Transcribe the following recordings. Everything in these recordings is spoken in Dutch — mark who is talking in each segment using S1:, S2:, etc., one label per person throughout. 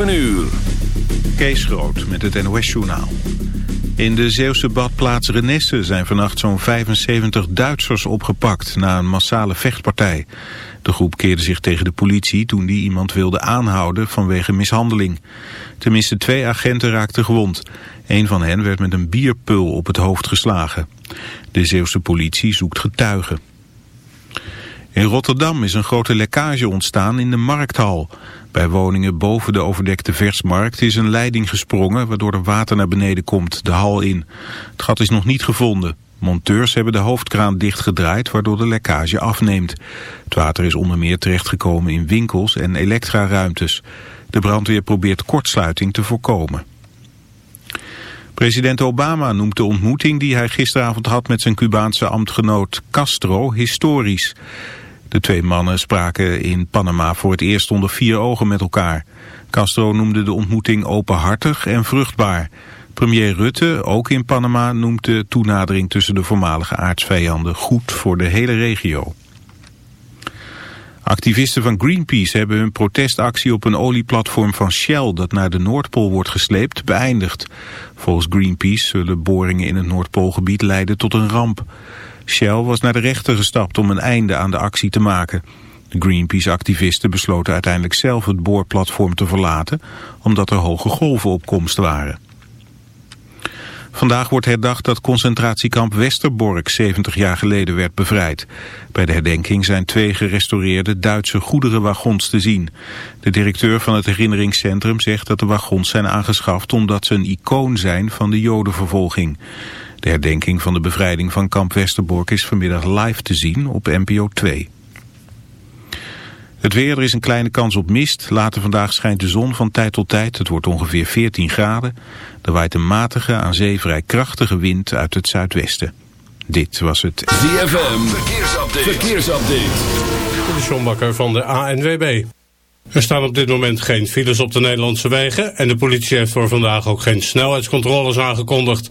S1: Een uur.
S2: Kees Groot met het NOS-journaal. In de Zeeuwse badplaats Renesse zijn vannacht zo'n 75 Duitsers opgepakt na een massale vechtpartij. De groep keerde zich tegen de politie toen die iemand wilde aanhouden vanwege mishandeling. Tenminste twee agenten raakten gewond. Een van hen werd met een bierpul op het hoofd geslagen. De Zeeuwse politie zoekt getuigen. In Rotterdam is een grote lekkage ontstaan in de markthal. Bij woningen boven de overdekte versmarkt is een leiding gesprongen... waardoor er water naar beneden komt, de hal in. Het gat is nog niet gevonden. Monteurs hebben de hoofdkraan dichtgedraaid, waardoor de lekkage afneemt. Het water is onder meer terechtgekomen in winkels en elektraruimtes. De brandweer probeert kortsluiting te voorkomen. President Obama noemt de ontmoeting die hij gisteravond had met zijn Cubaanse ambtgenoot Castro historisch. De twee mannen spraken in Panama voor het eerst onder vier ogen met elkaar. Castro noemde de ontmoeting openhartig en vruchtbaar. Premier Rutte, ook in Panama, noemt de toenadering tussen de voormalige aardsvijanden goed voor de hele regio. Activisten van Greenpeace hebben hun protestactie op een olieplatform van Shell dat naar de Noordpool wordt gesleept beëindigd. Volgens Greenpeace zullen boringen in het Noordpoolgebied leiden tot een ramp. Shell was naar de rechter gestapt om een einde aan de actie te maken. De Greenpeace-activisten besloten uiteindelijk zelf het boorplatform te verlaten... omdat er hoge golven op komst waren. Vandaag wordt herdacht dat concentratiekamp Westerbork 70 jaar geleden werd bevrijd. Bij de herdenking zijn twee gerestaureerde Duitse goederenwagons te zien. De directeur van het herinneringscentrum zegt dat de wagons zijn aangeschaft omdat ze een icoon zijn van de jodenvervolging. De herdenking van de bevrijding van kamp Westerbork is vanmiddag live te zien op NPO 2. Het weer, er is een kleine kans op mist. Later vandaag schijnt de zon van tijd tot tijd. Het wordt ongeveer 14 graden. Er waait een matige, aan zee vrij krachtige wind uit het zuidwesten. Dit was het
S1: ZFM Verkeersupdate. Verkeersupdate.
S3: De Sjombakker van de ANWB. Er staan op dit moment geen files op de Nederlandse wegen... en de politie heeft voor vandaag ook geen snelheidscontroles aangekondigd.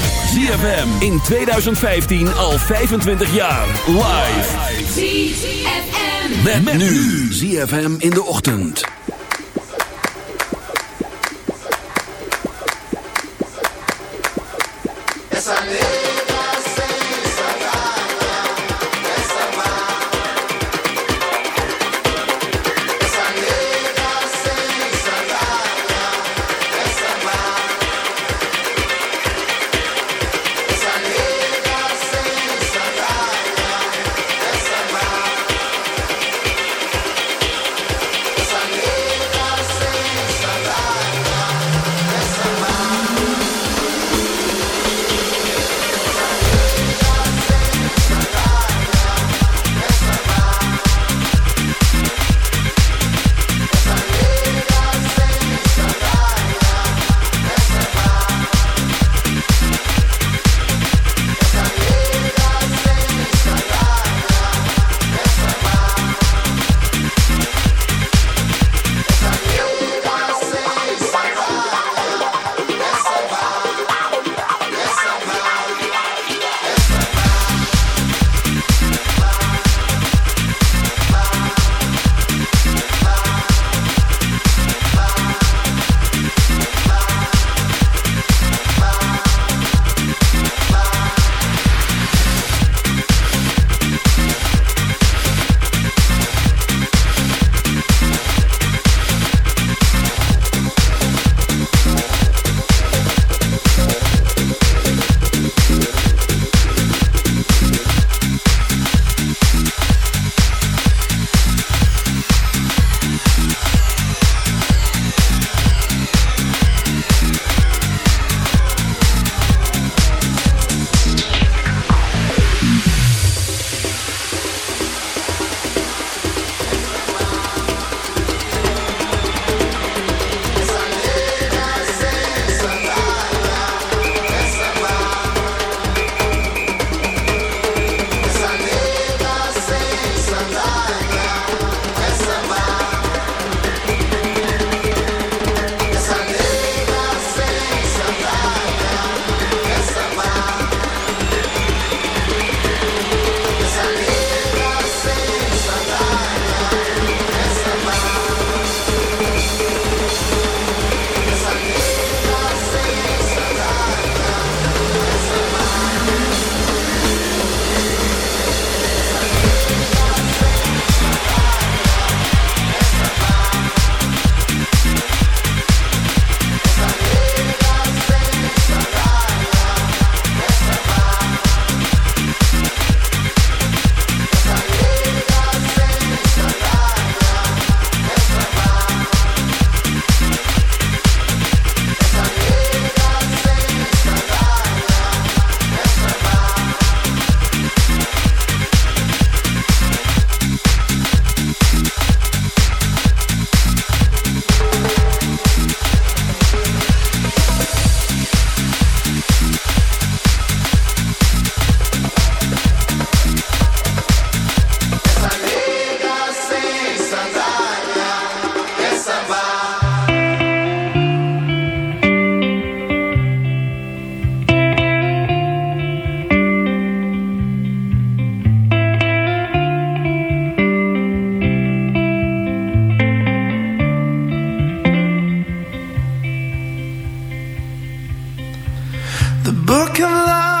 S1: ZFM in 2015 al 25 jaar. Live. Met, nu. ZFM in de ochtend.
S4: Yes, The book of
S5: life.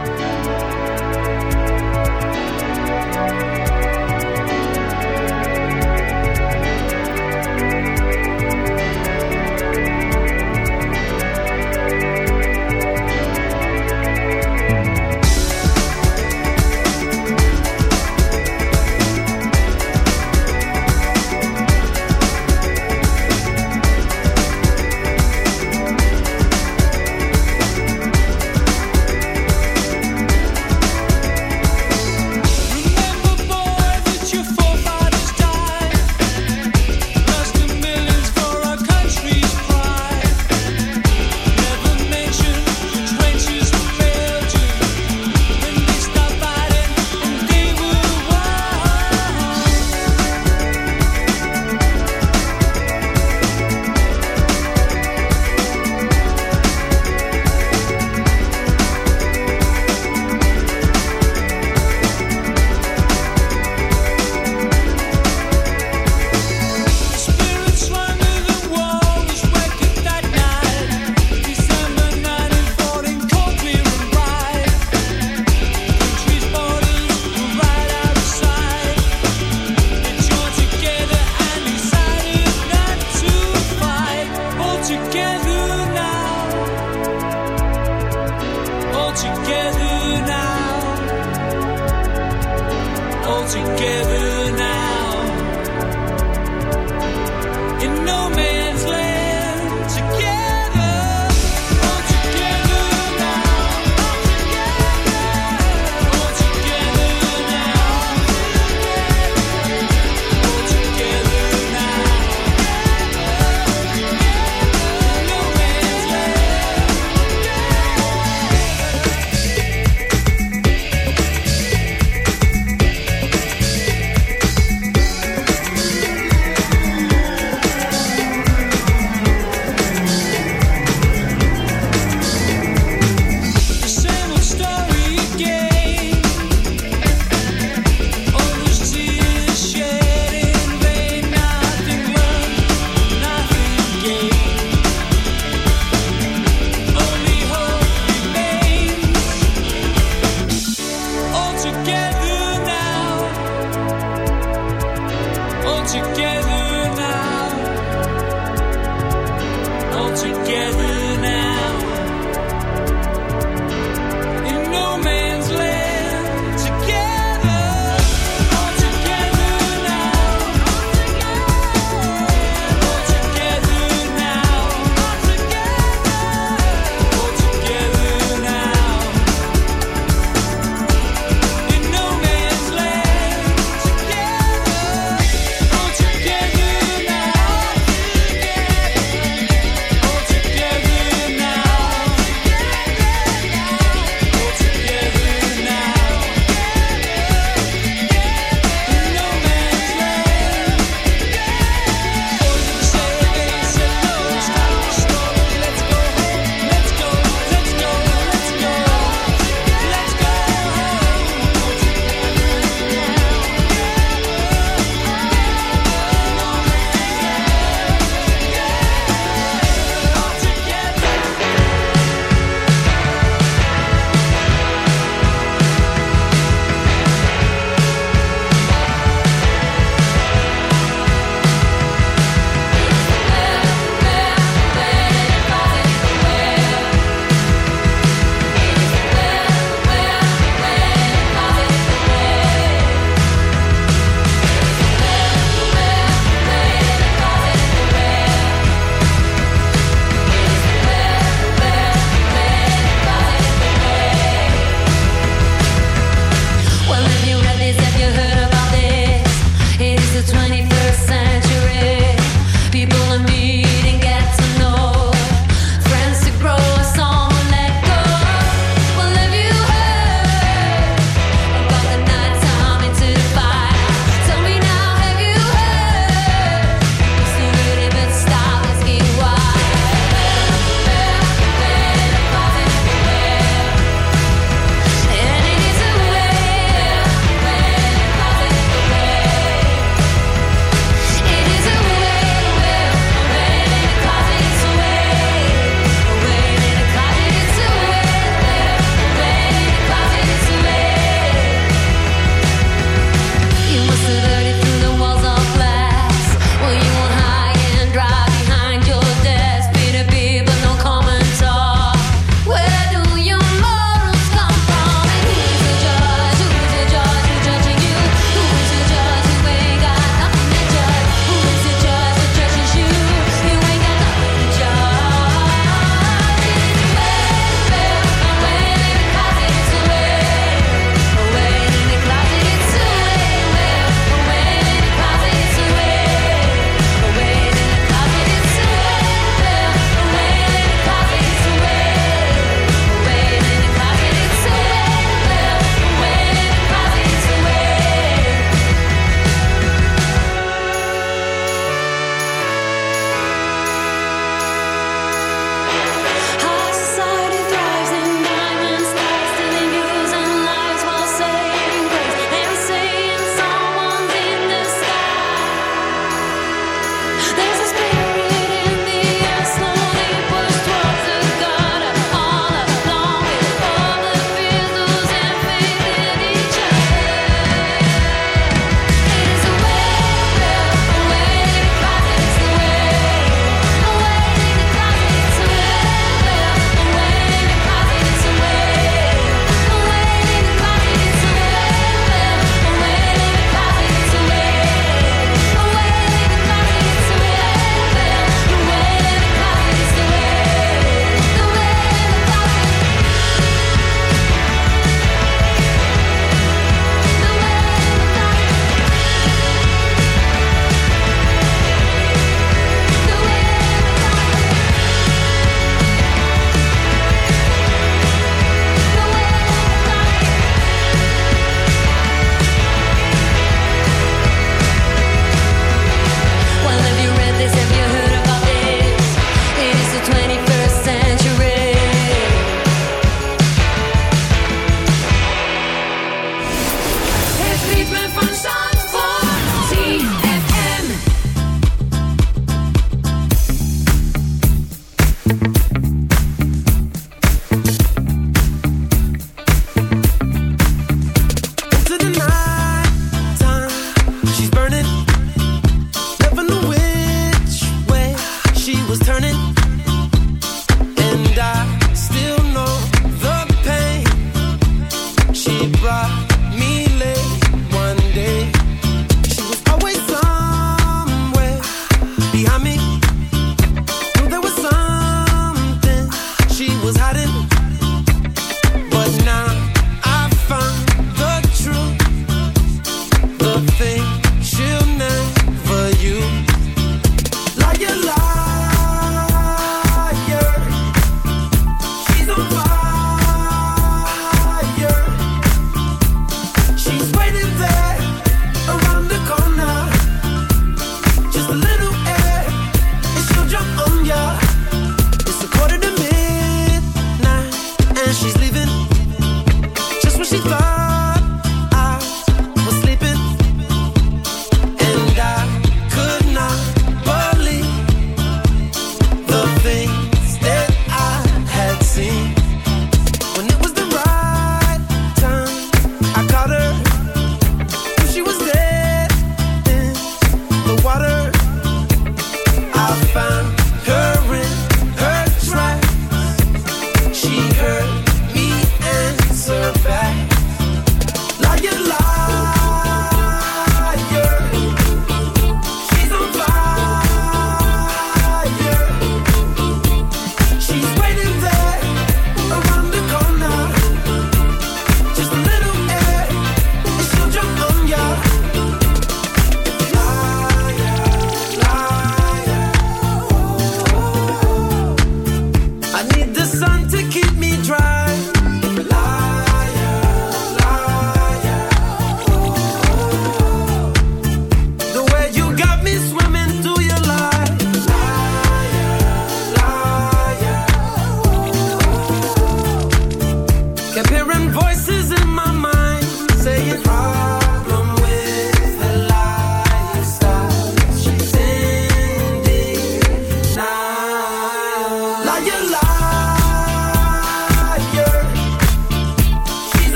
S6: She's leaving.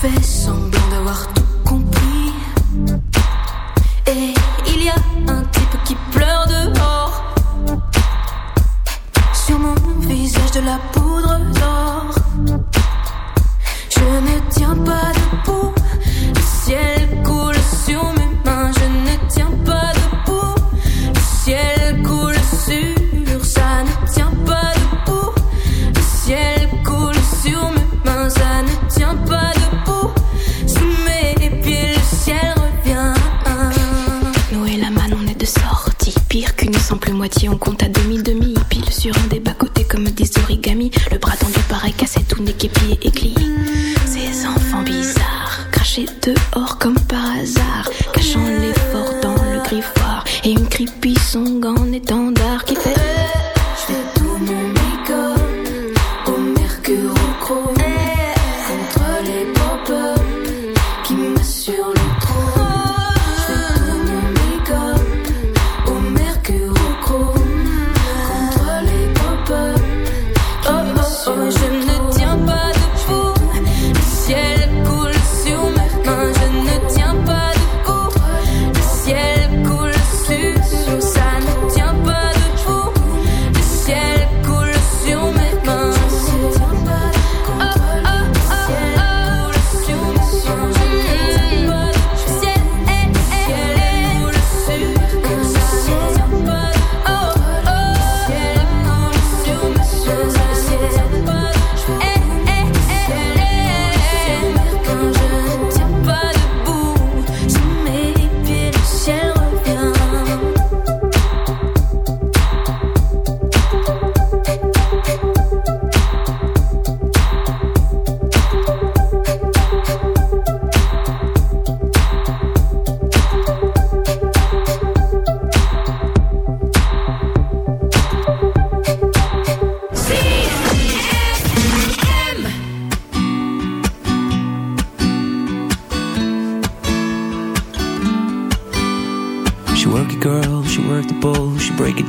S7: Fais semblant d'avoir tout